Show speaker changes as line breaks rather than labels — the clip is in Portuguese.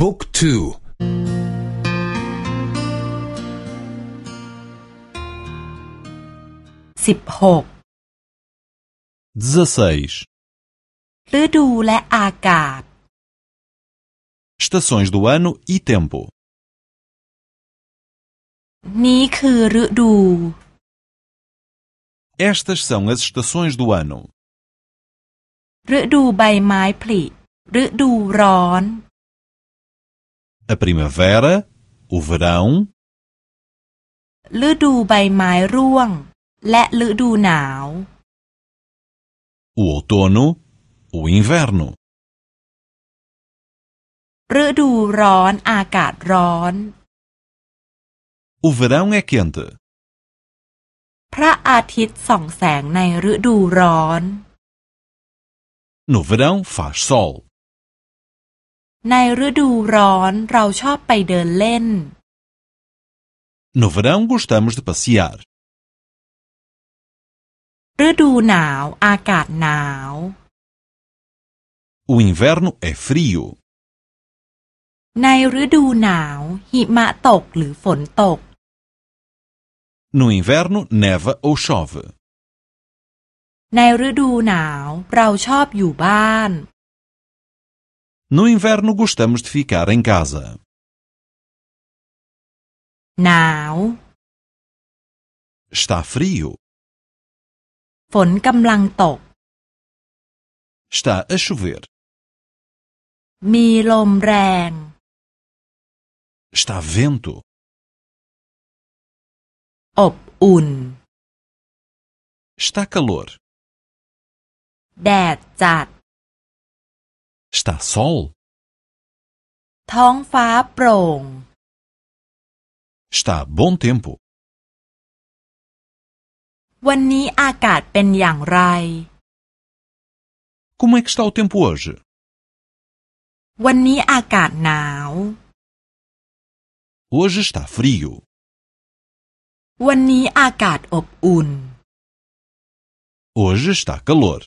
บุ๊กทู
สิบหก
16.
ฤดูและอากาศ
Estações do ano e tempo.
นี้คือฤดู
Estas são as estações do ano:
ฤดูใบไม้ผลิ ฤดูร้อน
a primavera, o verão,
ฤดูใบไม้ร่วง และฤดูหนาว
o outono, o inverno,
ฤดูร้อนอากาศร้อน
o verão é quente,
พระอาทิตย์ส่องแสงในฤดูร้อน
no verão faz sol,
ในฤดูร้อนเราชอบไปเดินเล่น
no verão gostamos de passear,
ฤดูหนาวอากาศหนาว
o inverno é frio,
ในฤดูหนาว หิมะตกหรือฝนตก
no inverno neva ou chove,
ในฤดูหนาวเราชอบอยู่บ้าน
no inverno gostamos de ficar em casa,
หนาว
está frio,
ฝนกำลังตก
está a chover,
มีลมแรง
está vento,
อบอุ่น
está calor,
แดดจัด
está sol,
ท้องฟ้าโปร่ง
está bom tempo.
วันนี้อากาศเป็นอย่างไร
Como é que está o tempo hoje?
วันนี้อากาศหนาว
Hoje está frio.
วันนี้อากาศอบอุ่น
Hoje está calor.